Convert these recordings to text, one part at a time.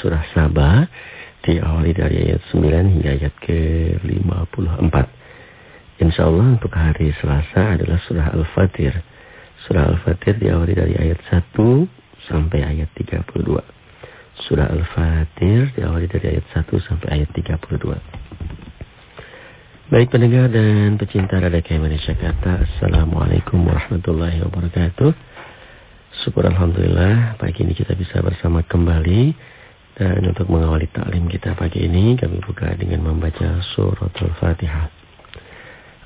surah Sabah diawali dari ayat 9 hingga ayat ke-54. Insya Allah untuk hari Selasa adalah surah Al-Fatir. Surah Al-Fatir diawali dari ayat 1 sampai ayat 32. Surah Al-Fatir diawali dari ayat 1 sampai ayat 32. Baik pendengar dan pecinta Radio Indonesia kata Assalamualaikum warahmatullahi wabarakatuh Syukur Alhamdulillah pagi ini kita bisa bersama kembali dan untuk mengawali taklim kita pagi ini kami buka dengan membaca surat Al-Fatihah.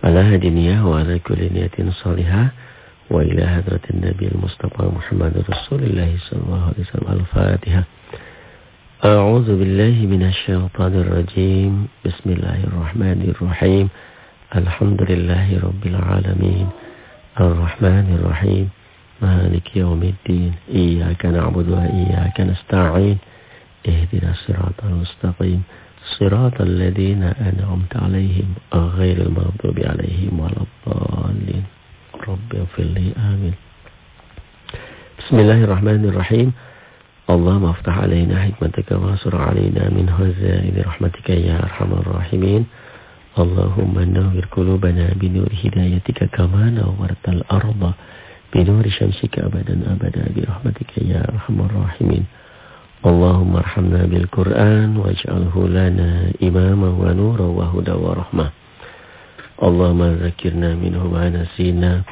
Ala hadiniyah wa ala kulli niyatin salihah wa ila hadratin Nabi Mustafa Muhammad Rasulullah sallallahu alaihi wasallam Al-Fatihah. A'udzu billahi minasy syaithanir rajim. Bismillahirrahmanirrahim. Alhamdulillahi rabbil alamin. Arrahmanir rahim. Maliki yaumiddin. Iyyaka na'budu wa iyyaka nasta'in. اهدنا الصراط المستقيم. صراط الذين أنعمت عليهم غير المغضوب عليهم ولا الضالين. رب اغفر لي. آمين. بسم الله الرحمن الرحيم. اللهم افتح علينا حكمتك وانصر علينا من هزائم رحمتك يا أرحم الراحمين. اللهم نور قلوبنا بنور هدايتك كما نورت الأرض بنور شمسك أبدا أبدا برحمتك يا أرحم الراحمين. اللهم ارحمنا بالقرآن واجعله لنا إماما ونورا وهدى ورحمة. اللهم ذكرنا منه ما نسينا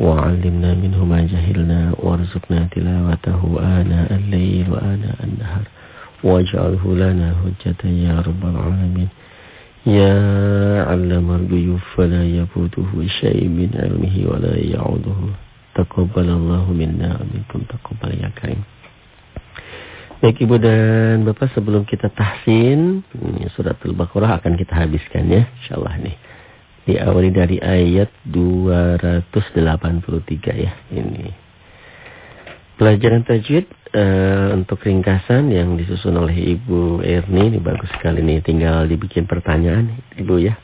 وعلمنا منه ما جهلنا وارزقنا تلاوته آناء الليل وآناء النهار. واجعله لنا حجة يا رب العالمين. يا علم الغيوب فلا يفوته شيء من علمه ولا يعوده. تقبل الله منا ومنكم تقبل يا كريم. Baik Ibu dan Bapak sebelum kita tahsin surat Al-Baqarah akan kita habiskan ya insyaallah nih diawali dari ayat 283 ya ini. Pelajaran tajwid uh, untuk ringkasan yang disusun oleh Ibu Erni ini bagus sekali nih tinggal dibikin pertanyaan Ibu ya.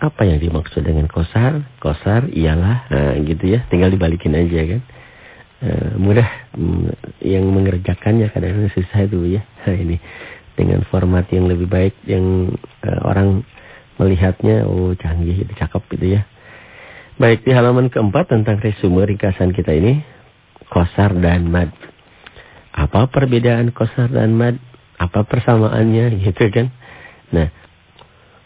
Apa yang dimaksud dengan kosar? Kosar ialah nah, gitu ya, tinggal dibalikin aja kan. Uh, mudah um, yang mengerjakannya kadang-kadang susah itu ya. Ini dengan format yang lebih baik yang uh, orang melihatnya oh canggih itu cakep gitu ya. Baik di halaman keempat tentang resume ringkasan kita ini kosar dan mad. Apa perbedaan kosar dan mad? Apa persamaannya gitu kan? Nah,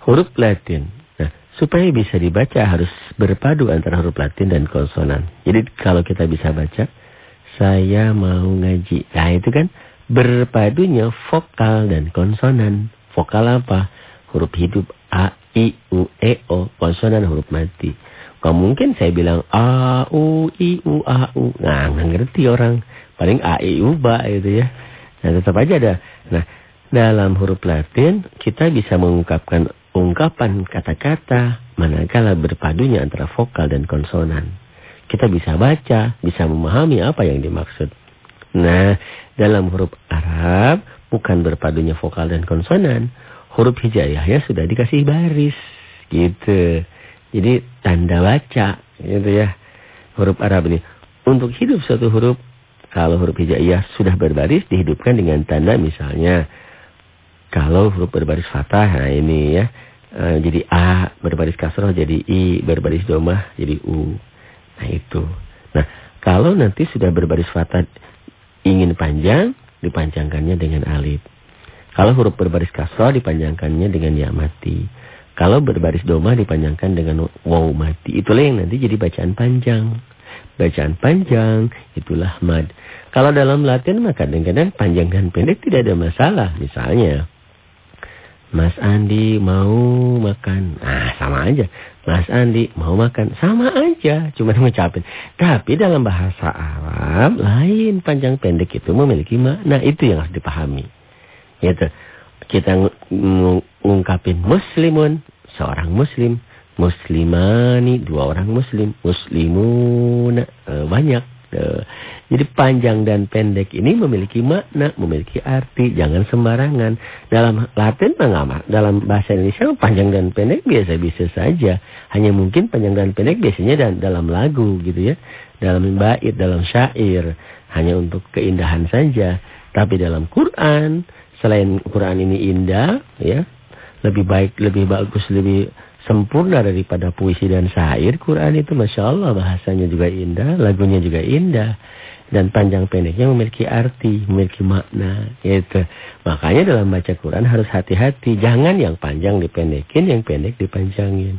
huruf Latin. Nah, supaya bisa dibaca harus berpadu antara huruf Latin dan konsonan. Jadi kalau kita bisa baca, saya mau ngaji. Nah, itu kan berpadunya vokal dan konsonan. Vokal apa? Huruf hidup A, I, U, E, O. Konsonan huruf mati. Gak mungkin saya bilang A, U, I, U, A, U. Nah, nggak ngerti orang. Paling A, I, U, Ba itu ya. Nah, tetap aja ada. Nah, dalam huruf Latin kita bisa mengungkapkan ungkapan kata-kata manakala berpadunya antara vokal dan konsonan. Kita bisa baca, bisa memahami apa yang dimaksud. Nah, dalam huruf Arab bukan berpadunya vokal dan konsonan huruf hijaiyahnya sudah dikasih baris gitu. Jadi tanda baca gitu ya. Huruf Arab ini. Untuk hidup satu huruf kalau huruf hijaiyah sudah berbaris dihidupkan dengan tanda misalnya kalau huruf berbaris fathah nah ini ya. E, jadi A berbaris kasroh jadi I berbaris domah jadi U. Nah itu. Nah kalau nanti sudah berbaris fathah ingin panjang dipanjangkannya dengan alif. Kalau huruf berbaris kasroh dipanjangkannya dengan ya mati. Kalau berbaris doma dipanjangkan dengan waw mati. Itulah yang nanti jadi bacaan panjang. Bacaan panjang itulah mad. Kalau dalam latihan maka kadang-kadang panjang dan pendek tidak ada masalah. Misalnya, Mas Andi mau makan. Nah, sama aja. Mas Andi mau makan. Sama aja. Cuma ngucapin. Tapi dalam bahasa Arab lain panjang pendek itu memiliki makna. Itu yang harus dipahami. Gitu. Kita ngungkapin muslimun, seorang muslim. Muslimani, dua orang muslim. Muslimun, e, banyak. E, jadi panjang dan pendek ini memiliki makna, memiliki arti. Jangan sembarangan. Dalam Latin mengapa? Dalam bahasa Indonesia panjang dan pendek biasa-biasa saja. Hanya mungkin panjang dan pendek biasanya dan dalam lagu gitu ya. Dalam bait, dalam syair. Hanya untuk keindahan saja. Tapi dalam Quran, selain Quran ini indah, ya, lebih baik, lebih bagus, lebih sempurna daripada puisi dan syair. Quran itu Masya Allah bahasanya juga indah, lagunya juga indah. Dan panjang pendeknya memiliki arti, memiliki makna. Gitu. Makanya dalam baca Quran harus hati-hati. Jangan yang panjang dipendekin, yang pendek dipanjangin.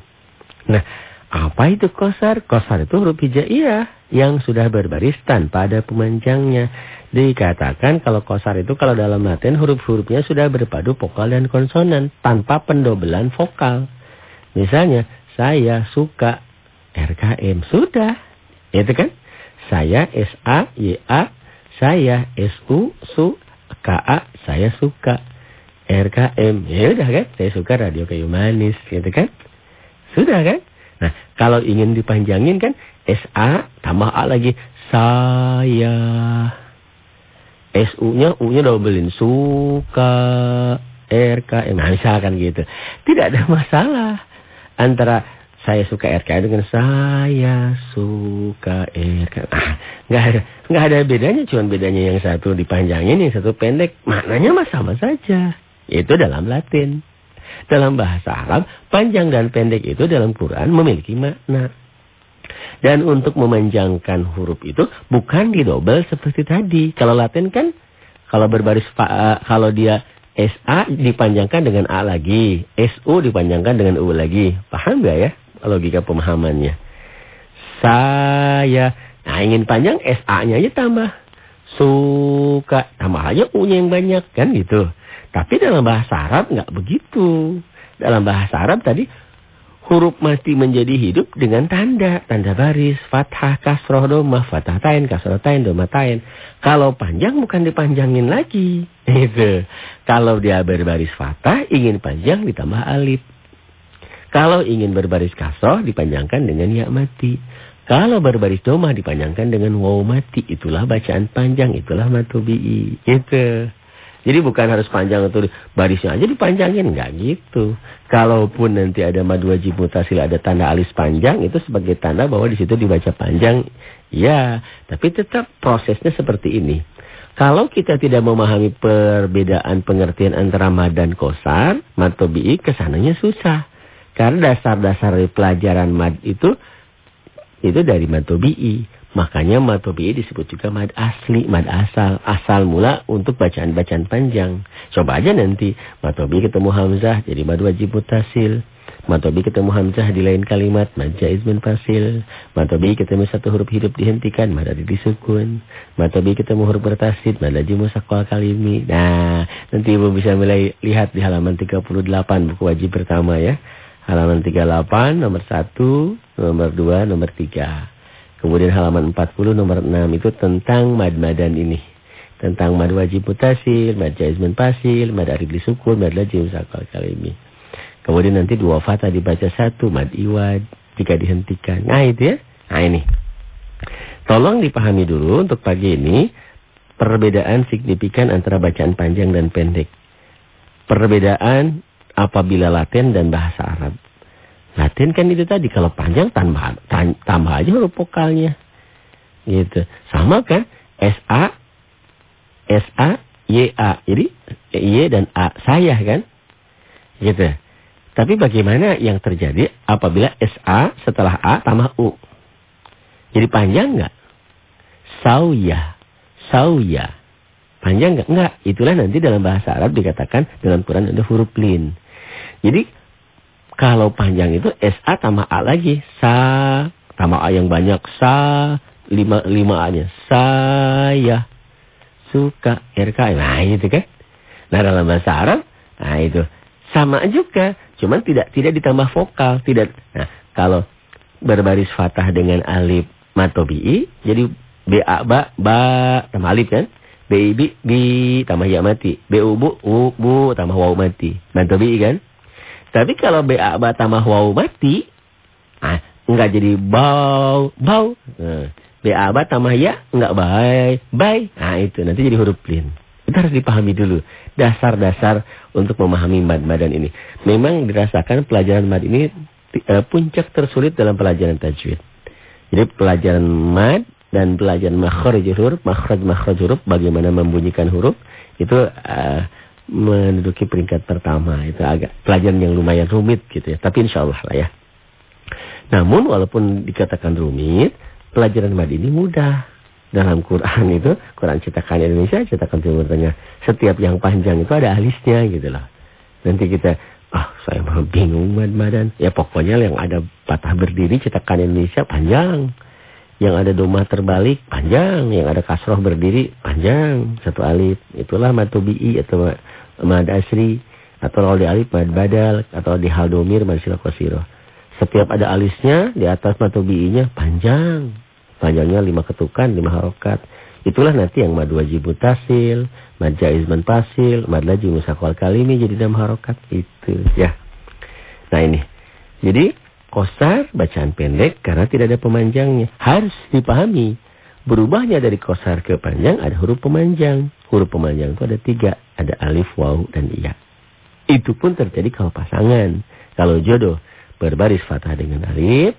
Nah, apa itu kosar? Kosar itu huruf hijaiyah yang sudah berbaris tanpa ada pemanjangnya. Dikatakan kalau kosar itu kalau dalam Latin huruf-hurufnya sudah berpadu vokal dan konsonan tanpa pendobelan vokal. Misalnya, saya suka RKM. Sudah. Itu kan? Saya S-A-Y-A. Saya S-U, su, K-A. Saya suka. RKM. Ya udah kan? Saya suka radio kayu manis. Gitu kan? Sudah kan? Nah, kalau ingin dipanjangin kan SA tambah A lagi. Saya. SU-nya, U-nya dobelin. Suka. RK. Nah, misalkan gitu. Tidak ada masalah. Antara saya suka RK dengan saya suka RK. Ah, nggak ada, nggak ada bedanya. Cuman bedanya yang satu dipanjangin, yang satu pendek. Maknanya mah sama saja. Itu dalam Latin. Dalam bahasa Arab, panjang dan pendek itu dalam Quran memiliki makna. Dan untuk memanjangkan huruf itu bukan didobel seperti tadi. Kalau Latin kan kalau berbaris kalau dia SA dipanjangkan dengan A lagi, SU dipanjangkan dengan U lagi. Paham gak ya logika pemahamannya? Saya, nah ingin panjang SA-nya aja tambah. Suka, tambah aja U-nya yang banyak kan gitu. Tapi dalam bahasa Arab nggak begitu. Dalam bahasa Arab tadi huruf mati menjadi hidup dengan tanda. Tanda baris, fathah, kasroh, domah, fathah tain, kasroh tain, domah tain. Kalau panjang bukan dipanjangin lagi. Itu. Kalau dia berbaris fathah, ingin panjang ditambah alif. Kalau ingin berbaris kasroh, dipanjangkan dengan ya mati. Kalau berbaris domah, dipanjangkan dengan waw mati. Itulah bacaan panjang, itulah matubi'i. Itu. Jadi bukan harus panjang atau barisnya aja dipanjangin. Enggak gitu. Kalaupun nanti ada madu wajib mutasil ada tanda alis panjang. Itu sebagai tanda bahwa di situ dibaca panjang. Ya, tapi tetap prosesnya seperti ini. Kalau kita tidak memahami perbedaan pengertian antara mad dan kosar, tobi'i ke sananya susah. Karena dasar-dasar pelajaran mad itu itu dari mad tobi'i. Makanya mad tobi'i disebut juga mad asli, mad asal. Asal mula untuk bacaan-bacaan panjang. Coba aja nanti mad tobi'i ketemu hamzah jadi mad wajib mutasil. Mad tobi'i ketemu hamzah di lain kalimat mad jaiz fasil. Mad tobi'i ketemu satu huruf hidup dihentikan mad ada disukun. Mad tobi'i ketemu huruf bertasid mad lajim musaqqal kalimi. Nah, nanti Ibu bisa mulai lihat di halaman 38 buku wajib pertama ya. Halaman 38 nomor 1, nomor 2, nomor 3. Kemudian halaman 40 nomor 6 itu tentang mad-madan ini. Tentang mad wajib mutasil, mad jaizman pasil, mad arif disukun, mad lajim sakal kalimi. Kemudian nanti dua fata dibaca satu, mad iwad, jika dihentikan. Nah itu ya. Nah ini. Tolong dipahami dulu untuk pagi ini perbedaan signifikan antara bacaan panjang dan pendek. Perbedaan apabila laten dan bahasa Arab. Latin kan itu tadi kalau panjang tambah tambah aja huruf vokalnya. Gitu. Sama kan? S A S A Y A. Jadi Y dan A saya kan? Gitu. Tapi bagaimana yang terjadi apabila S A setelah A tambah U? Jadi panjang enggak? Sauya. Sauya. Panjang enggak? Enggak. Itulah nanti dalam bahasa Arab dikatakan dalam Quran ada huruf lin. Jadi kalau panjang itu SA tambah A lagi. Sa. Tambah A yang banyak. Sa. Lima, lima A-nya. Saya. Suka. RK. Nah itu kan. Nah dalam bahasa Arab. Nah itu. Sama juga. Cuman tidak tidak ditambah vokal. Tidak. Nah kalau berbaris fatah dengan alif matobi'i. Jadi B A ba ba tambah alif kan. B I B bi tambah ya mati. Bu u bu tambah waw mati. Matobi'i kan. Tapi kalau BA tambah waw mati, ah, enggak jadi bau, bau. Nah, BA tambah ya, enggak baik, baik. Nah itu, nanti jadi huruf lin. Itu harus dipahami dulu. Dasar-dasar untuk memahami mad-madan ini. Memang dirasakan pelajaran mad ini uh, puncak tersulit dalam pelajaran tajwid. Jadi pelajaran mad dan belajar makhraj huruf, makhraj makhraj huruf, bagaimana membunyikan huruf, itu uh, menduduki peringkat pertama. Itu agak pelajaran yang lumayan rumit gitu ya. Tapi insya Allah lah ya. Namun walaupun dikatakan rumit, pelajaran mad ini mudah. Dalam Quran itu, Quran cetakan Indonesia, cetakan Timur Tengah. Setiap yang panjang itu ada alisnya gitu loh. Nanti kita, ah saya mau bingung mad-madan. Ya pokoknya yang ada patah berdiri cetakan Indonesia panjang. Yang ada domah terbalik panjang, yang ada kasroh berdiri panjang, satu alif. Itulah matubi'i atau mad asri atau kalau alif mad badal atau di hal domir mad silakosiro. Setiap ada alisnya di atas matubi'inya panjang. Panjangnya lima ketukan, lima harokat. Itulah nanti yang mad wajib mutasil, mad jaiz pasil, mad lajim musakwal kalimi jadi enam harokat. Itu ya. Nah ini. Jadi Kosar bacaan pendek karena tidak ada pemanjangnya. Harus dipahami. Berubahnya dari kosar ke panjang ada huruf pemanjang. Huruf pemanjang itu ada tiga. Ada alif, waw, dan iya. Itu pun terjadi kalau pasangan. Kalau jodoh berbaris fathah dengan alif.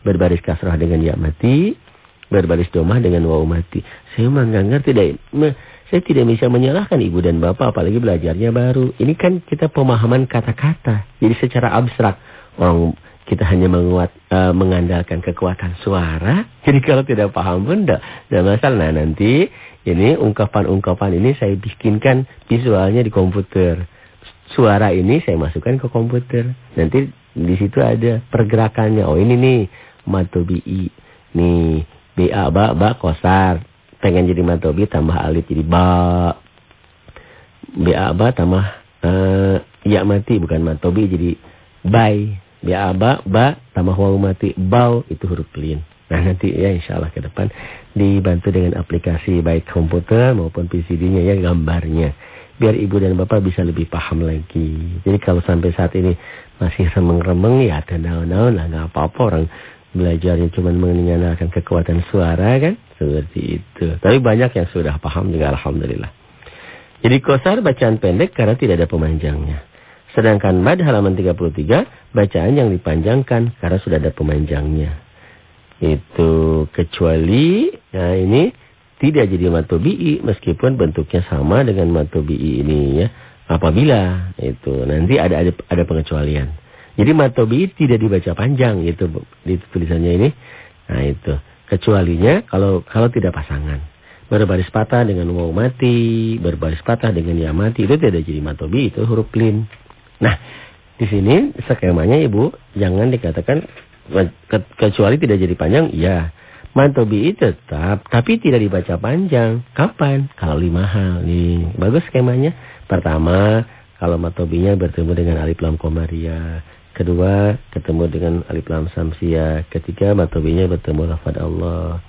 Berbaris kasrah dengan ya mati. Berbaris domah dengan waw mati. Saya memang nggak ngerti. Saya tidak bisa menyalahkan ibu dan bapak apalagi belajarnya baru. Ini kan kita pemahaman kata-kata. Jadi secara abstrak. Orang kita hanya menguat, uh, mengandalkan kekuatan suara. Jadi kalau tidak paham pun tidak masalah. Nah nanti ini ungkapan-ungkapan ini saya bikinkan visualnya di komputer. Suara ini saya masukkan ke komputer. Nanti di situ ada pergerakannya. Oh ini nih matobi Nih ba ba ba kosar. Pengen jadi matobi tambah alif jadi ba. Ba ba tambah uh, ya mati bukan matobi jadi bye. Ya ba, ba, tambah waw mati, bau, itu huruf lin. Nah nanti ya insya Allah ke depan dibantu dengan aplikasi baik komputer maupun PCD-nya ya gambarnya. Biar ibu dan bapak bisa lebih paham lagi. Jadi kalau sampai saat ini masih remeng-remeng ya ada naon-naon lah nggak apa-apa orang belajarnya cuma mengandalkan kekuatan suara kan. Seperti itu. Tapi banyak yang sudah paham juga Alhamdulillah. Jadi kosar bacaan pendek karena tidak ada pemanjangnya. Sedangkan mad halaman 33 bacaan yang dipanjangkan karena sudah ada pemanjangnya. Itu kecuali nah ini tidak jadi matobi'i meskipun bentuknya sama dengan matobi'i ini ya. Apabila itu nanti ada ada, ada pengecualian. Jadi matobi'i tidak dibaca panjang itu di tulisannya ini. Nah itu kecualinya kalau kalau tidak pasangan. Berbaris patah dengan waw mati, berbaris patah dengan ya mati itu tidak jadi matobi itu huruf lin. Nah, di sini skemanya Ibu jangan dikatakan ke, kecuali tidak jadi panjang, iya. Mantobi tetap, tapi tidak dibaca panjang. Kapan? Kalau lima hal. Nih, bagus skemanya. Pertama, kalau matobinya bertemu dengan alif lam komaria. Kedua, ketemu dengan alif lam samsia. Ketiga, matobinya bertemu lafad Allah.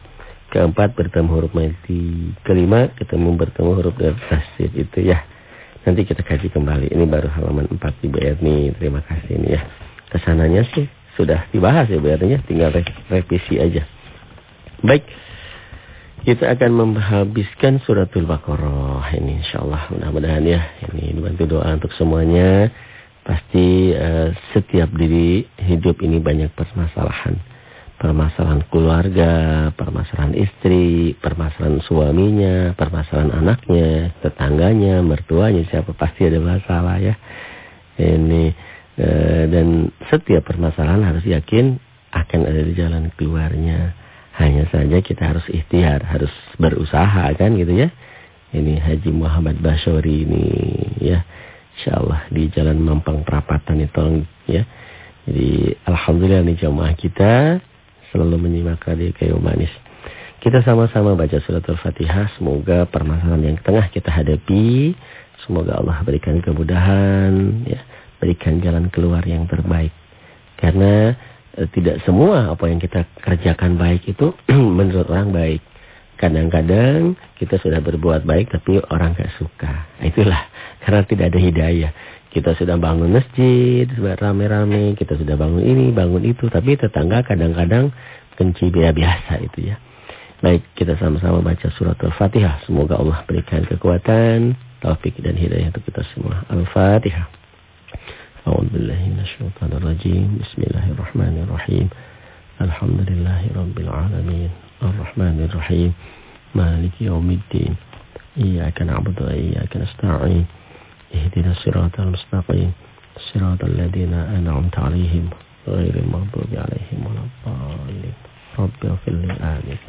Keempat, bertemu huruf mati. Kelima, ketemu bertemu huruf dari. Itu ya. Nanti kita kaji kembali. Ini baru halaman 4 di BRNI. Terima kasih ini ya. Ke sananya sih sudah dibahas ya BRNI. Tinggal re revisi aja. Baik. Kita akan menghabiskan suratul Baqarah ini insyaallah mudah-mudahan ya. Ini dibantu doa untuk semuanya. Pasti uh, setiap diri hidup ini banyak permasalahan permasalahan keluarga, permasalahan istri, permasalahan suaminya, permasalahan anaknya, tetangganya, mertuanya, siapa pasti ada masalah ya. Ini e, dan setiap permasalahan harus yakin akan ada di jalan keluarnya. Hanya saja kita harus ikhtiar, harus berusaha kan gitu ya. Ini Haji Muhammad Basyori ini ya. Insyaallah di Jalan Mampang Perapatan itu ya. Jadi alhamdulillah nih jamaah kita selalu menyimak radio kayu manis. Kita sama-sama baca surat Al-Fatihah. Semoga permasalahan yang tengah kita hadapi. Semoga Allah berikan kemudahan. ya Berikan jalan keluar yang terbaik. Karena e, tidak semua apa yang kita kerjakan baik itu menurut orang baik. Kadang-kadang kita sudah berbuat baik tapi orang gak suka. Itulah karena tidak ada hidayah. Kita sudah bangun masjid, rame-rame, kita sudah bangun ini, bangun itu. Tapi tetangga kadang-kadang kenci biasa itu ya. Baik, kita sama-sama baca surat Al-Fatihah. Semoga Allah berikan kekuatan, taufik dan hidayah untuk kita semua. Al-Fatihah. A'udzubillahi minasyaitonirrajim. Bismillahirrahmanirrahim. Alhamdulillahirabbil alamin. Arrahmanirrahim. Maliki yaumiddin. Iyyaka na'budu wa iyyaka nasta'in. اهدنا الصراط المستقيم صراط الذين أنعمت عليهم غير المغضوب عليهم ولا الضالين رب اغفر لي آمين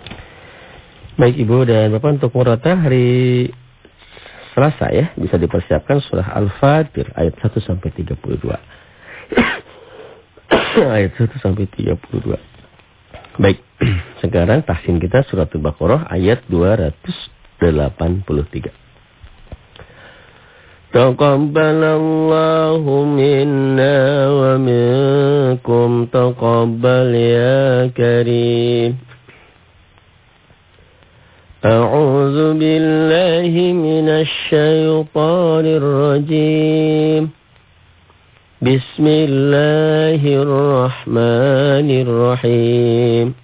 Baik Ibu dan Bapak untuk murata hari Selasa ya bisa dipersiapkan surah Al-Fatir ayat 1 sampai 32. ayat 1 sampai 32. Baik, sekarang tahsin kita surat Al-Baqarah ayat 283. تقبل الله منا ومنكم تقبل يا كريم. أعوذ بالله من الشيطان الرجيم. بسم الله الرحمن الرحيم.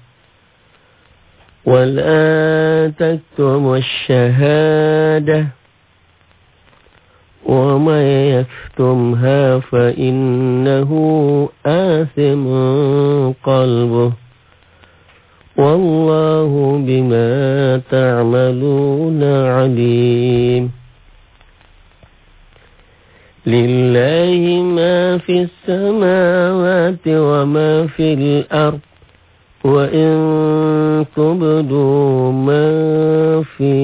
ولا تكتم الشهادة ومن يكتمها فإنه آثم قلبه والله بما تعملون عليم لله ما في السماوات وما في الأرض وإن تبدوا ما في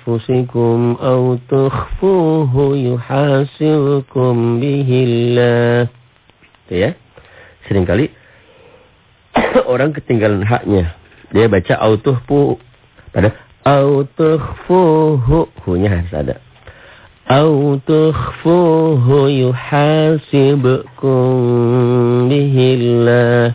أنفسكم أو تخفوه يحاسبكم به الله ya seringkali orang ketinggalan haknya dia baca autuhfu pada autuhfuhu hu-nya harus ada أو تخفوه يحاسبكم به الله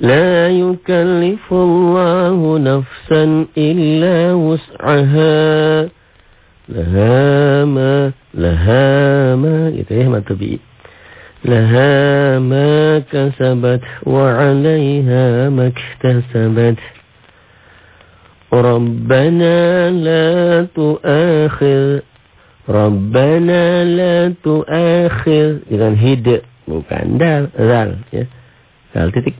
لا يكلف الله نفسا إلا وسعها لها ما لها ما itu ya لها ما كسبت وعليها ما اكتسبت ربنا لا تؤاخذ ربنا لا تؤاخذ dengan hid bukan dal zal ya dal titik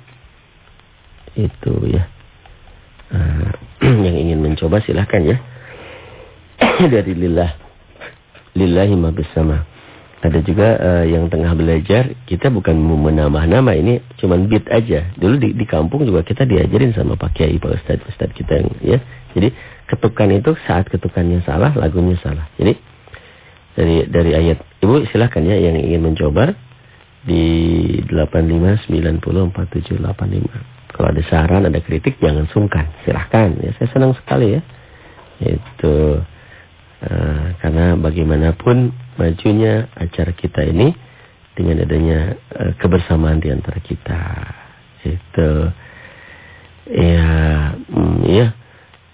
Itu ya uh, yang ingin mencoba silahkan ya dari lillah lillahi ma bersama ada juga uh, yang tengah belajar, kita bukan menambah nama ini cuman beat aja. Dulu di, di kampung juga kita diajarin sama Pak Kiai, Pak Ustadz, Ustadz kita yang ya. Jadi ketukan itu saat ketukannya salah, lagunya salah. Jadi dari dari ayat Ibu silahkan ya yang ingin mencoba di 85904785. Kalau ada saran, ada kritik jangan sungkan, silahkan ya. Saya senang sekali ya. Itu uh, karena bagaimanapun majunya acara kita ini dengan adanya uh, kebersamaan di antara kita. Itu ya mm, ya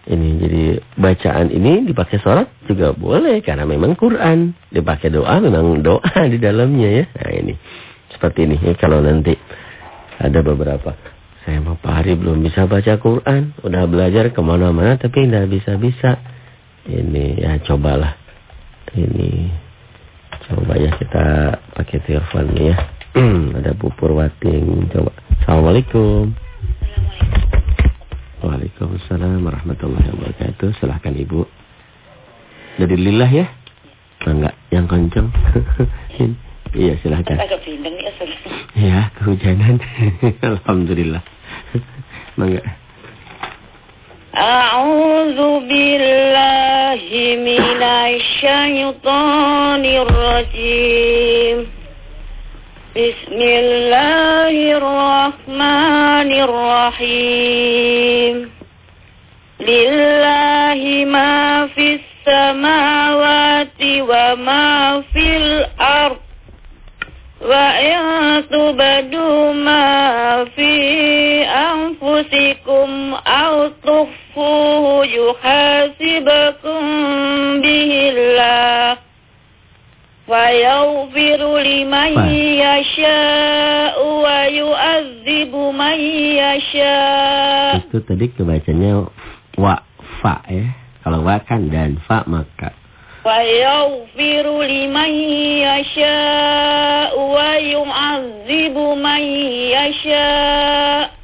ini jadi bacaan ini dipakai sholat juga boleh karena memang Quran dipakai doa memang doa di dalamnya ya. Nah ini seperti ini ya kalau nanti ada beberapa saya mau Pak Hari belum bisa baca Quran udah belajar ke mana-mana tapi tidak bisa-bisa ini ya cobalah ini Coba ya kita pakai telepon ya. Ada Bu Purwati yang coba. Assalamualaikum. Waalaikumsalam warahmatullahi wabarakatuh. Silahkan Ibu. Dari lillah ya? Enggak, yang kenceng. iya silahkan. Agak bindeng ya, Ya, kehujanan. Alhamdulillah. Mangga. أعوذ بالله من الشيطان الرجيم بسم الله الرحمن الرحيم لله ما في السماوات وما في الأرض وإن تبدوا ما في أنفسكم أو تخفوه يحاسبكم به الله ويغفر لمن يشاء ويؤذب من يشاء itu tadi kebacanya wa fa ya kalau wa kan dan fa maka ويغفر لمن يشاء ويعذب من يشاء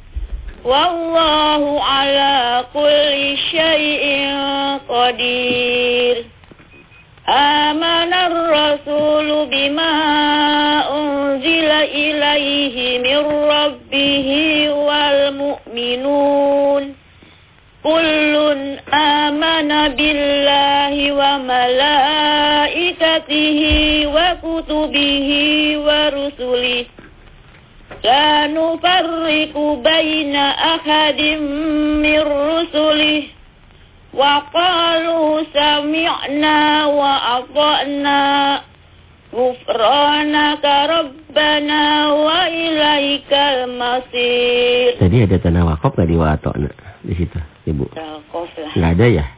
Wallahu ala kulli syai'in qadir. Amanar rasulu bima unzila ilaihi min rabbih wal mu'minun. Kullun amana billahi wa malaikatihi wa kutubihi wa rusulihi. لا نفرق بين أحد من رسله وقالوا سمعنا وأطعنا غفرانك ربنا وإليك المصير Tadi ada tanah wakaf nggak di Wa'atokna di situ? Ibu? Nggak ada ya?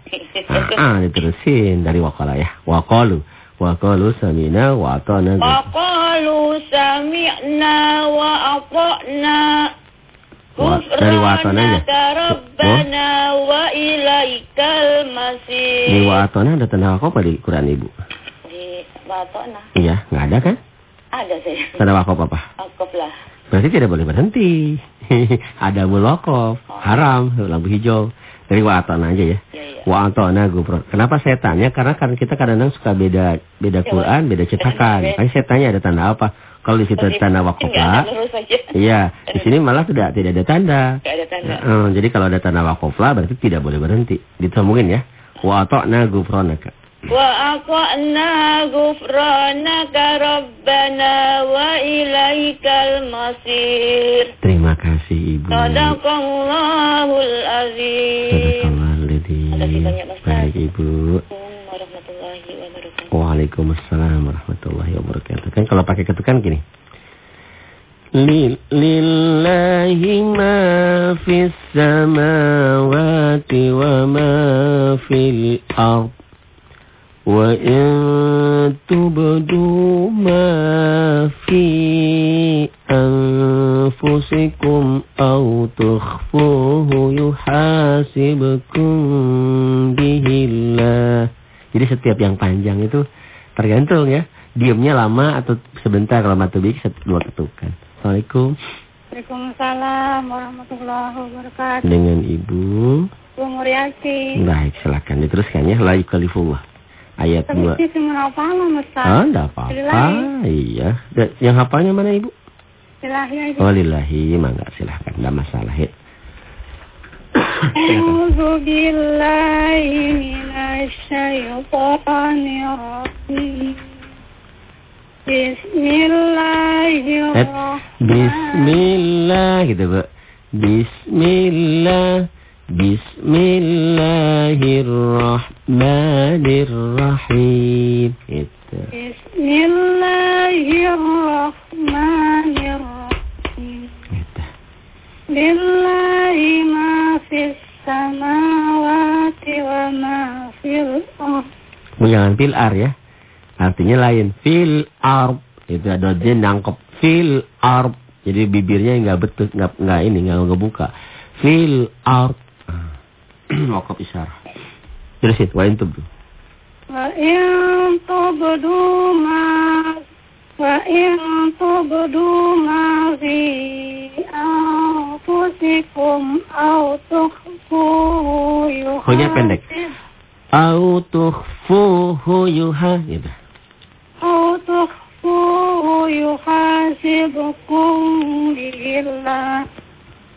ah, ah, diterusin dari wakala ya. Wakalu. Wakalu samina wa ata'na. Wakalu sami'na wa ata'na. Dari wa ata'na aja. Rabbana wa ilaikal masih. Di wa ata'na ada tanda wakaf di Quran Ibu? Di wa ata'na. Iya, nggak ada kan? Ada saya. Tanda wakaf apa? Wakaf lah. Berarti tidak boleh berhenti. ada mulokov, oh. haram, lampu hijau. Dari wa'atona aja ya. ya, ya. Wa'atona gufron. Kenapa saya tanya? Karena kan kita kadang-kadang suka beda beda ya, Quran, beda cetakan. Makanya saya tanya ada tanda apa. Kalau di situ ada tanda wakofla, iya. Di sini malah tidak tidak ada tanda. Tidak ada tanda. Uh, jadi kalau ada tanda wakofla berarti tidak boleh berhenti. Disambungin ya. Wa'atona gufronaka. وأطعنا غفرانك ربنا وإليك المصير Terima kasih Ibu Sadaqallahul azim Sadaqallahul Baik Ibu. Warahmatullahi wabarakatuh. Waalaikumsalam warahmatullahi wabarakatuh. Kan kalau pakai ketukan gini. Lillahi ma fis samawati wa ma fil ardh وإن تبدوا ما في أنفسكم أو تخفوه يحاسبكم به الله Jadi setiap yang panjang itu tergantung ya. Diamnya lama atau sebentar kalau matubik dua ketukan. Assalamualaikum. Waalaikumsalam warahmatullahi wabarakatuh. Dengan Ibu. Bu Muriati. Baik, silakan diteruskan ya. La yukalifullah. Ayat Tapi 2. sih cuma hafalan Ustaz. Ah, enggak apa-apa. Iya. Yang hafalnya mana Ibu? Lillahi aja. Oh, lillahi. Mangga silahkan. Enggak masalah ya. A'udzu billahi minasy syaithanir rajim. Eh, Bismillahirrahmanirrahim. Bismillah gitu, Bu. Bismillah. Bismillahirrahmanirrahim. Itu. Bismillahirrahmanirrahim. Itu. Lillahi ma fis samawati wa ma fil ardh. Bu, jangan fil ar ya. Artinya lain. Fil arb. Itu ada dia nangkep. Fil arb. Jadi bibirnya nggak betul, nggak nggak ini nggak ngebuka. Fil arb. wakaf isyarah. Jelasin, itu, wain tubdu. Wa in tubdu ma wa in tubdu ma fi anfusikum au tukhfuhu yuha. Hanya pendek. Au tukhfuhu yuha. Gitu. Au tukhfuhu yuhasibukum billah.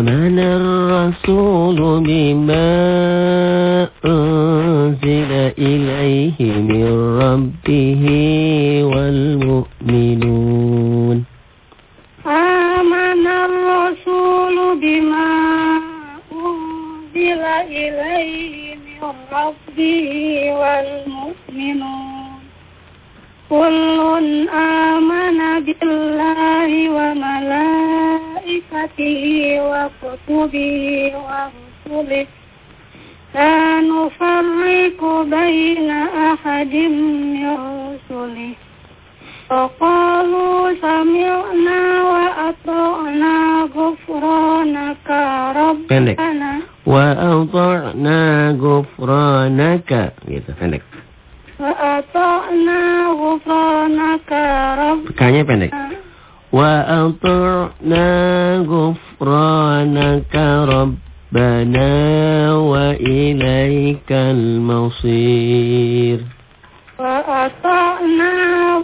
آمن الرسول بما أنزل إليه من ربه والمؤمنون. آمن الرسول بما أنزل إليه من ربه والمؤمنون. كل آمن بالله وملائكته وكتبه ورسله لا نفرق بين أحد من رسله وقالوا سمعنا وأطعنا غفرانك Pendek. ربنا وأطعنا غفرانك gitu pendek وأطعنا غفرانك ربنا Kayaknya pendek وأطعنا غفرانك ربنا وإليك المصير وأطعنا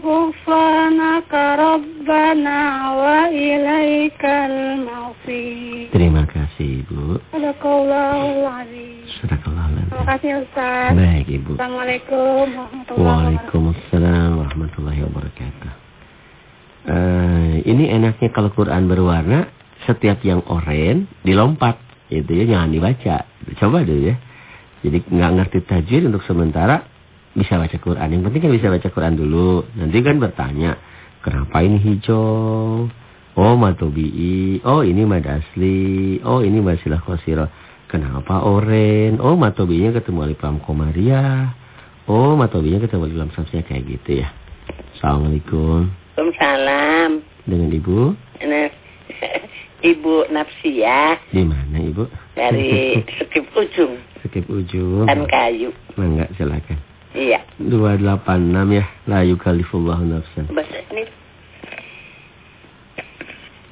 غفرانك ربنا وإليك المصير Terima kasih Ibu صدق الله العظيم Sadaqallah Terima kasih Ustaz Baik Ibu Assalamualaikum warahmatullahi wabarakatuh Waalaikumsalam warahmatullahi wabarakatuh. Eh, ini enaknya kalau Quran berwarna, setiap yang oranye dilompat, itu ya jangan dibaca. Coba dulu ya. Jadi nggak ngerti tajwid untuk sementara bisa baca Quran. Yang penting kan bisa baca Quran dulu. Nanti kan bertanya, kenapa ini hijau? Oh matobi'i, oh ini mad asli, oh ini masilah kosiro. Kenapa oren? Oh matobi'inya ketemu alif lam komariah. Oh matobi'inya ketemu alif lam samsnya kayak gitu ya. Assalamualaikum. Waalaikumsalam. Dengan ibu? Nah, Ibu Nafsia Di mana ibu? dari Sekip Ujung Skip ujung. dan Kayu. Mangga silakan. Iya. 286 ya. La yukallifullahu nafsan. Bahasa ini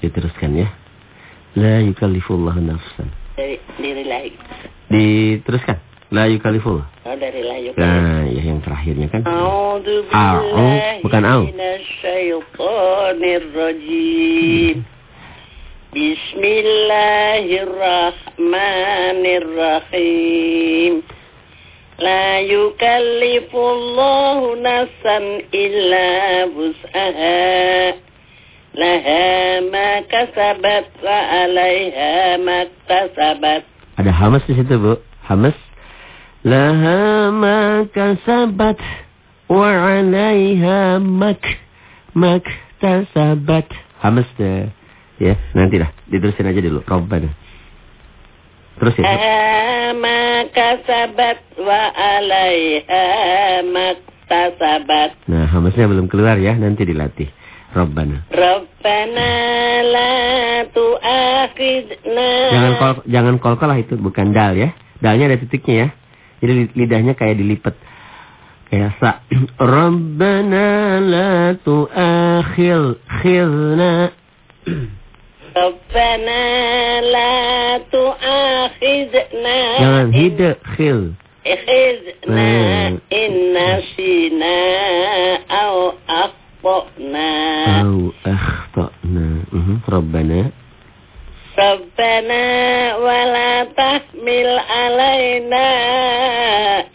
Diteruskan ya. La yukallifullahu nafsan. dari diri lagi. Diteruskan. La yukallifullah. Oh, dari layu. Nah, ya yang terakhirnya kan. A'udzu billahi bukan au. minasyaitonir rajim. Bismillahirrahmanirrahim. La yukallifullahu nafsan illa wus'aha. Laha ma kasabat wa 'alaiha ma kasabat. Ada hamas di situ, Bu. Hamas. Laha ma kasabat wa 'alaiha mak maktasabat. Hamas deh. Ya, nanti dah. Diterusin aja dulu. Rabbana. Terus ya. Ma kasabat wa alaiha maktasabat. Nah, hamasnya belum keluar ya. Nanti dilatih. Rabbana. Rabbana la tu'akhidna. Jangan kol jangan kol lah itu bukan dal ya. Dalnya ada titiknya ya. Jadi lidahnya kayak dilipat. Kayak sa. Rabbana la tu'akhil khilna. Rabbana la tu'akhidna. Jangan hida khil. Ikhidna Hmm. inna sina au akhtana. Au akhtana. Mhm. Rabbana. Wala tahmil alaina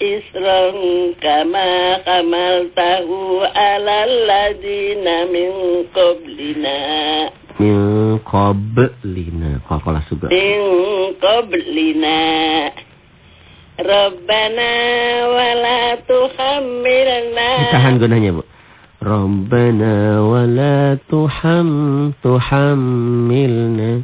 isran kama hamaltahu alal ladina min qablina Min qablina. Qalqalah juga. min qablina Rabbana wala tuhammilna Tahan gunanya, Bu. Rabbana wala tuham tuhammilna.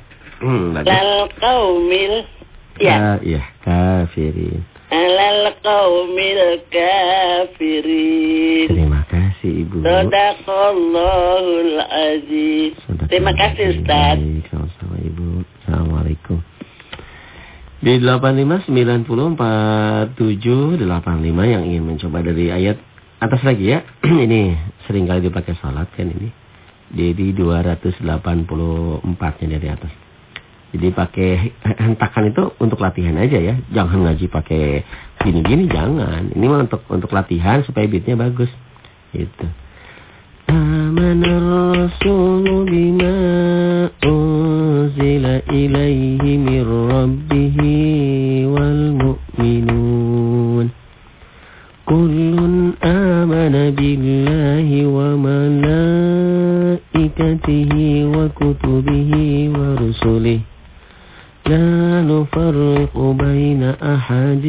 Hmm, bagus. alal qaumil ya Ka- ya, kafirin. alal qaumil kafirin Terima kasih Ibu. Sadaqallahul aziz. Terima kasih Ustaz sama-sama Ibu. Assalamualaikum. Di 85904785 yang ingin mencoba dari ayat atas lagi ya. ini sering kali dipakai salat kan ini. Jadi 284-nya dari atas. Jadi pakai hentakan itu untuk latihan aja ya. Jangan ngaji pakai gini-gini jangan. Ini mah untuk untuk latihan supaya beatnya bagus. Gitu. آمن الرسول بما أنزل إليه من ربه والمؤمنون كل آمن بالله وملائكته وكتبه ورسله لا نفرق بين أحد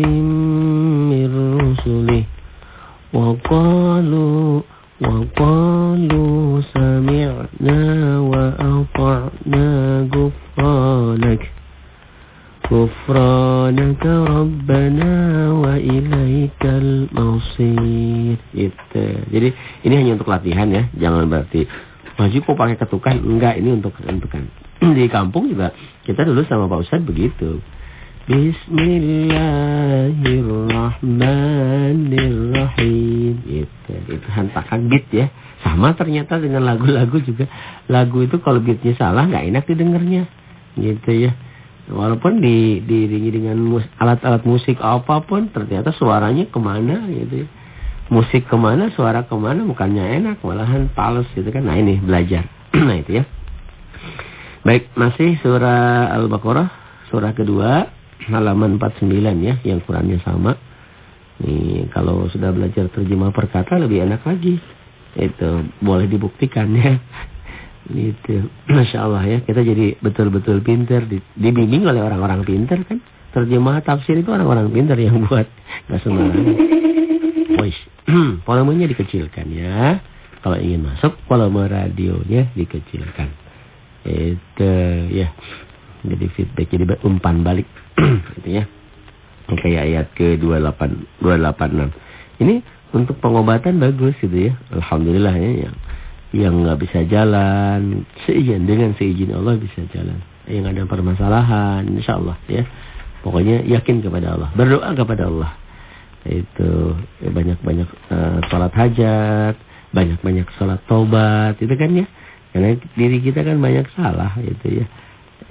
من رسله وقالوا وقالوا سمعنا وأطعنا غفرانك غفرانك ربنا وإليك المصير itu jadi ini hanya untuk latihan ya jangan berarti maju kok pakai ketukan enggak ini untuk ketukan di kampung juga kita dulu sama Pak Ustadz begitu. Bismillahirrahmanirrahim. Itu itu hentakan beat ya. Sama ternyata dengan lagu-lagu juga. Lagu itu kalau beatnya salah nggak enak didengarnya. Gitu ya. Walaupun di diiringi dengan mus- alat-alat musik apa pun ternyata suaranya ke mana gitu ya. Musik ke mana suara ke mana bukannya enak malahan pales gitu kan. Nah ini belajar. Nah itu ya baik masih surah al-baqarah surah kedua halaman 49 ya yang Qurannya sama. Nih kalau sudah belajar terjemah perkata lebih enak lagi. Itu boleh dibuktikan ya. Itu masya Allah ya kita jadi betul-betul pinter di- dibimbing oleh orang-orang pinter kan. Terjemah tafsir itu orang-orang pinter yang buat. Nggak sembarangan. Wais, volumenya dikecilkan ya. Kalau ingin masuk volume radionya dikecilkan itu ya. Jadi feedback jadi umpan balik. Gitu ya kayak ayat ke 28 286 ini untuk pengobatan bagus gitu ya. Alhamdulillah ya yang yang nggak bisa jalan. Seizin dengan seizin Allah bisa jalan. Yang ada permasalahan insya Allah ya. Pokoknya yakin kepada Allah berdoa kepada Allah. Itu ya, banyak-banyak eh, sholat hajat banyak-banyak sholat tobat itu kan ya karena diri kita kan banyak salah gitu ya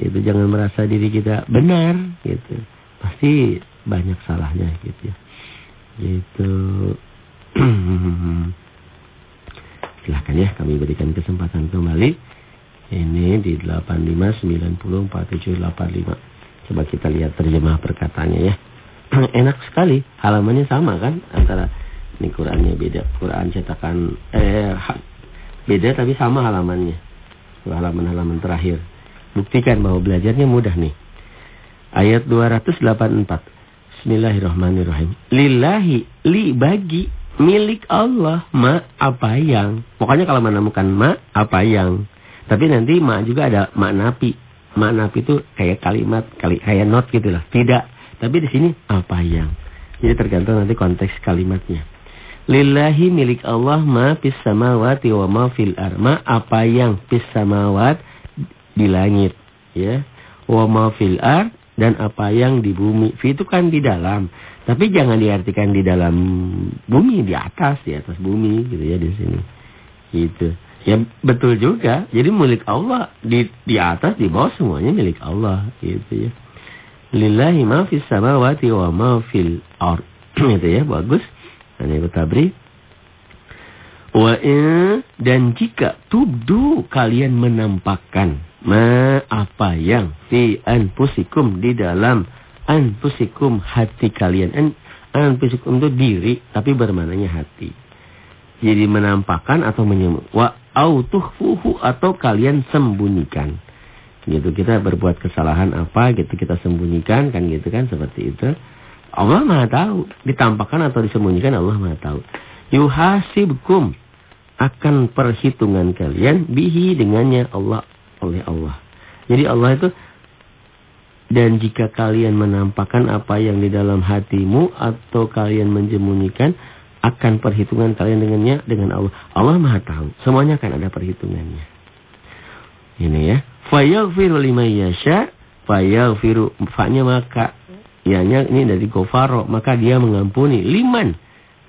itu jangan merasa diri kita benar gitu pasti banyak salahnya gitu ya gitu Silahkan ya kami berikan kesempatan kembali. Ini di 85904785. Coba kita lihat terjemah perkataannya ya. Enak sekali. Halamannya sama kan antara ini Qurannya beda. Quran cetakan eh beda tapi sama halamannya. Halaman-halaman terakhir. Buktikan bahwa belajarnya mudah nih. Ayat 284. Bismillahirrahmanirrahim. Lillahi li bagi milik Allah ma apa yang. Pokoknya kalau menemukan ma apa yang. Tapi nanti ma juga ada ma napi. Ma napi itu kayak kalimat, kali kayak not gitu lah. Tidak. Tapi di sini apa yang. Jadi tergantung nanti konteks kalimatnya. Lillahi milik Allah ma fis samawati wa ma fil ar. Ma apa yang fis samawat di langit, ya. Wa ma fil ar dan apa yang di bumi. Fi itu kan di dalam. Tapi jangan diartikan di dalam bumi, di atas, di atas bumi gitu ya di sini. Gitu. Ya betul juga. Jadi milik Allah di di atas, di bawah semuanya milik Allah gitu ya. Lillahi ma fis samawati wa ma fil ard. gitu ya, bagus. Ini Tabri. Wa dan jika tubdu kalian menampakkan ma apa yang fi anfusikum di dalam anfusikum hati kalian. An, anfusikum itu diri tapi bermananya hati. Jadi menampakkan atau menyembunyikan. Wa autuhfuhu atau kalian sembunyikan. Gitu kita berbuat kesalahan apa gitu kita sembunyikan kan gitu kan seperti itu. Allah Maha tahu, ditampakkan atau disembunyikan Allah Maha tahu. Yuhasibkum akan perhitungan kalian bihi dengannya Allah oleh Allah. Jadi Allah itu dan jika kalian menampakkan apa yang di dalam hatimu atau kalian menjemunyikan akan perhitungan kalian dengannya dengan Allah. Allah Maha tahu. Semuanya akan ada perhitungannya. Ini ya. Fayaghfiru liman yasha, fayaghfiru fa-nya maka ianya ini dari gofaro, maka dia mengampuni liman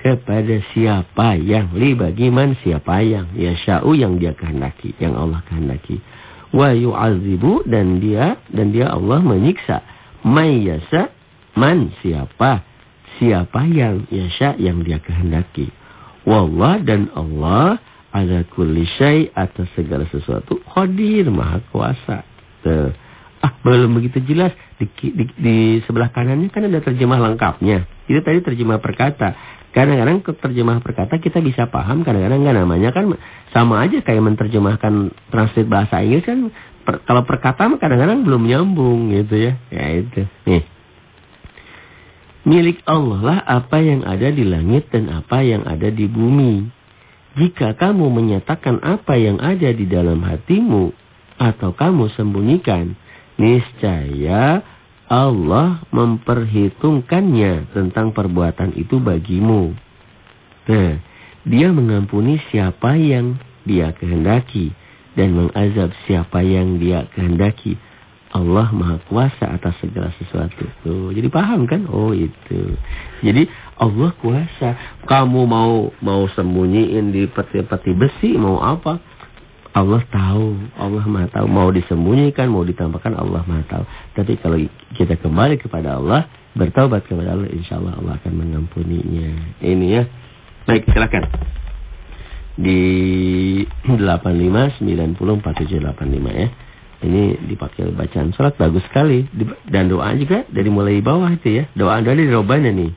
kepada siapa yang li bagiman siapa yang yasha'u yang dia kehendaki, yang Allah kehendaki. Wa yu'azibu dan dia dan dia Allah menyiksa. May yasa man siapa siapa yang yasha yang dia kehendaki. Wallah dan Allah ada kulli syai atas segala sesuatu qadir maha kuasa. Tuh. Ah belum begitu jelas di, di, di sebelah kanannya kan ada terjemah lengkapnya itu tadi terjemah perkata Kadang-kadang terjemah perkata kita bisa paham, kadang-kadang enggak namanya kan sama aja kayak menerjemahkan translate bahasa Inggris kan per, kalau perkata kadang-kadang belum nyambung gitu ya. Ya itu. Nih. Milik Allah lah apa yang ada di langit dan apa yang ada di bumi. Jika kamu menyatakan apa yang ada di dalam hatimu atau kamu sembunyikan, niscaya Allah memperhitungkannya tentang perbuatan itu bagimu. Nah, dia mengampuni siapa yang dia kehendaki dan mengazab siapa yang dia kehendaki. Allah Maha Kuasa atas segala sesuatu. Tuh, jadi paham kan? Oh, itu. Jadi Allah kuasa. Kamu mau mau sembunyiin di peti-peti besi, mau apa? Allah tahu, Allah Maha tahu. Mau disembunyikan, mau ditampakkan, Allah Maha tahu. Tapi kalau kita kembali kepada Allah, bertaubat kepada Allah, insya Allah Allah akan mengampuninya. Ini ya. Baik, silakan. Di 85904785 ya. Ini dipakai bacaan sholat bagus sekali. Dan doa juga dari mulai bawah itu ya. Doa dari robana nih.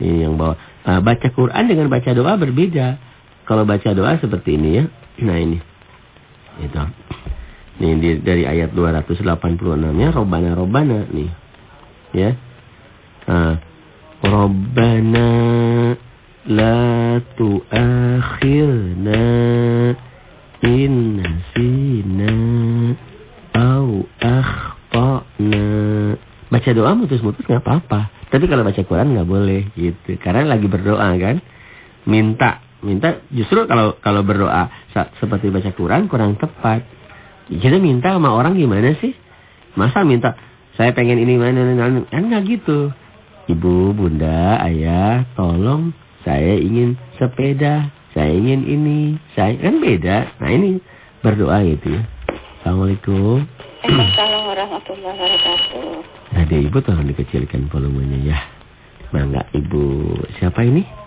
Ini yang bawah. Nah, baca Quran dengan baca doa berbeda. Kalau baca doa seperti ini ya. Nah ini. Itu. Nih di, dari ayat 286-nya Robana Robana nih. Ya. Nah, Robana la tu'akhirna in nasina au akhtana. Baca doa mutus-mutus nggak apa-apa. Tapi kalau baca Quran nggak boleh gitu. Karena lagi berdoa kan. Minta minta justru kalau kalau berdoa seperti baca Quran kurang tepat. Kita minta sama orang gimana sih? Masa minta saya pengen ini mana mana kan nggak gitu. Ibu, bunda, ayah, tolong saya ingin sepeda, saya ingin ini, saya kan beda. Nah ini berdoa gitu ya. Assalamualaikum. Assalamualaikum warahmatullahi wabarakatuh. Ada ibu tolong dikecilkan volumenya ya. Mangga ibu siapa ini?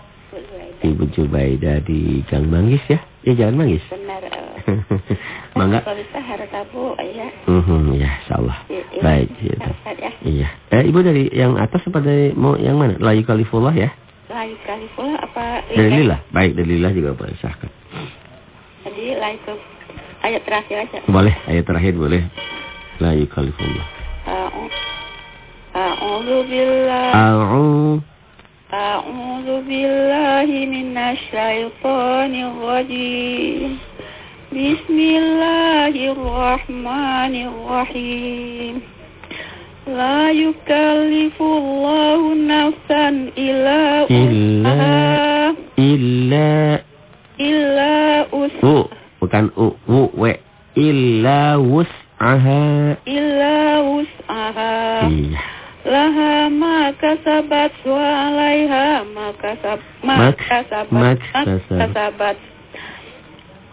Ibu Jubaida di Gang Manggis ya. Ya jangan manggis. Benar. eh. Mangga. Kalau bisa harus tabu ya. Mhm, ya, insyaallah. I- i- Baik, gitu. Ustaz ya. Iya. Eh, Ibu dari yang atas apa dari mau yang mana? Layu kalifullah ya? Layu kali pula apa? Dari lillah. Baik, dari lillah juga boleh sahkan. Jadi layu ayat terakhir aja. Boleh, ayat terakhir boleh. Layu kalifullah. A'u- A'udzu billahi أعوذ بالله من الشيطان الرجيم بسم الله الرحمن الرحيم لا يكلف الله نفسا إلا وسعها illa إلا u وسعها bukan u u we illa wus'aha. إلا وسعها Iya. laha maka sabat wa alaiha maka sabat maka sabat maka sabat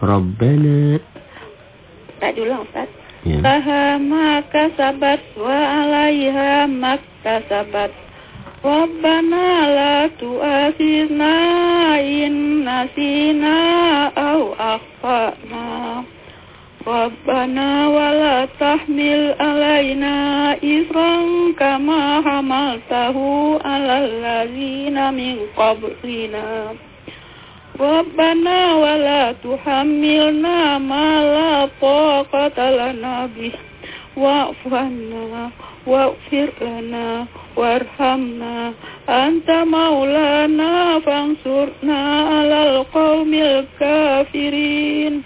Rabbana. Tak diulang Ustaz. Ya. Laha maka sabat wa alaiha maka sabat Rabbana la tu'asirna in nasina au akhfa. Rabbana wa la tahmil alaina isran kama hamaltahu ala allazina min qablina. ربنا ولا تحملنا ما لا طاقة لنا به واعف عنا واغفر لنا وارحمنا أنت مولانا فانصرنا على القوم الكافرين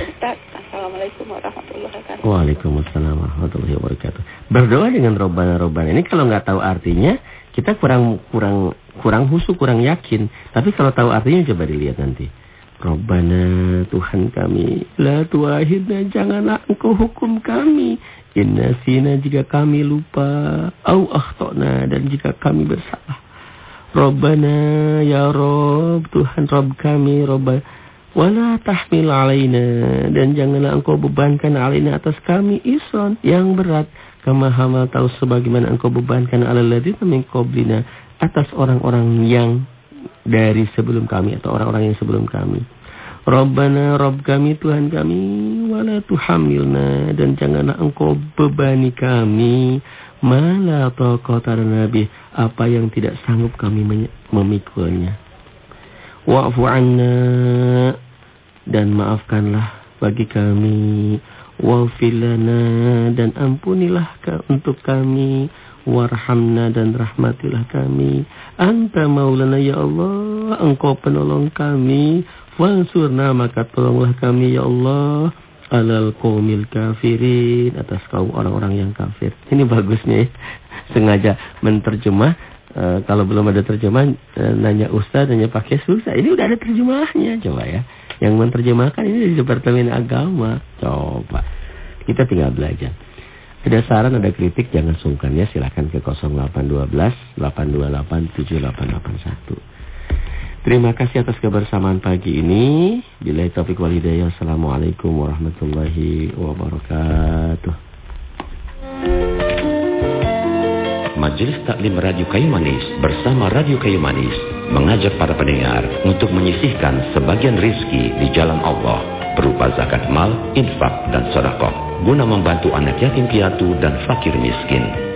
Ustaz, Assalamualaikum warahmatullahi wabarakatuh. Waalaikumsalam warahmatullahi wabarakatuh. Berdoa dengan Robbana ini kalau nggak tahu artinya kita kurang kurang kurang husu kurang yakin. Tapi kalau tahu artinya coba dilihat nanti. Robbana Tuhan kami, la tuahidna janganlah engkau hukum kami. Inna sina jika kami lupa, au akhtona dan jika kami bersalah. Robbana ya Rob, Tuhan Rob kami, Robbana Wala tahmil alaina. Dan janganlah engkau bebankan alaina atas kami isron yang berat. Kama hamal tahu sebagaimana engkau bebankan ala ladzina min qablina atas orang-orang yang dari sebelum kami atau orang-orang yang sebelum kami. Rabbana Rabb kami Tuhan kami wala tuhamilna dan janganlah engkau bebani kami. Mala taqata nabi apa yang tidak sanggup kami memikulnya. Wa'fu anna dan maafkanlah bagi kami. Wa'fir lana dan ampunilah untuk kami. Warhamna dan rahmatilah kami. Anta maulana ya Allah. Engkau penolong kami. Fansurna maka tolonglah kami ya Allah. Alal qawmil kafirin. Atas kaum orang-orang yang kafir. Ini bagusnya ya. Sengaja menterjemah Eh, kalau belum ada terjemahan eh, nanya ustaz nanya pakai susah. Ini udah ada terjemahnya. Coba ya. Yang menerjemahkan ini dari departemen agama. Coba. Kita tinggal belajar. Ada saran ada kritik jangan sungkan ya. Silahkan ke 0812 828 7881 terima kasih atas kebersamaan pagi ini. Bila topik walidayah assalamualaikum warahmatullahi wabarakatuh Majelis Taklim Radio Kayu Manis bersama Radio Kayu Manis mengajak para pendengar untuk menyisihkan sebagian rizki di jalan Allah berupa zakat mal, infak, dan sedekah guna membantu anak yatim piatu dan fakir miskin.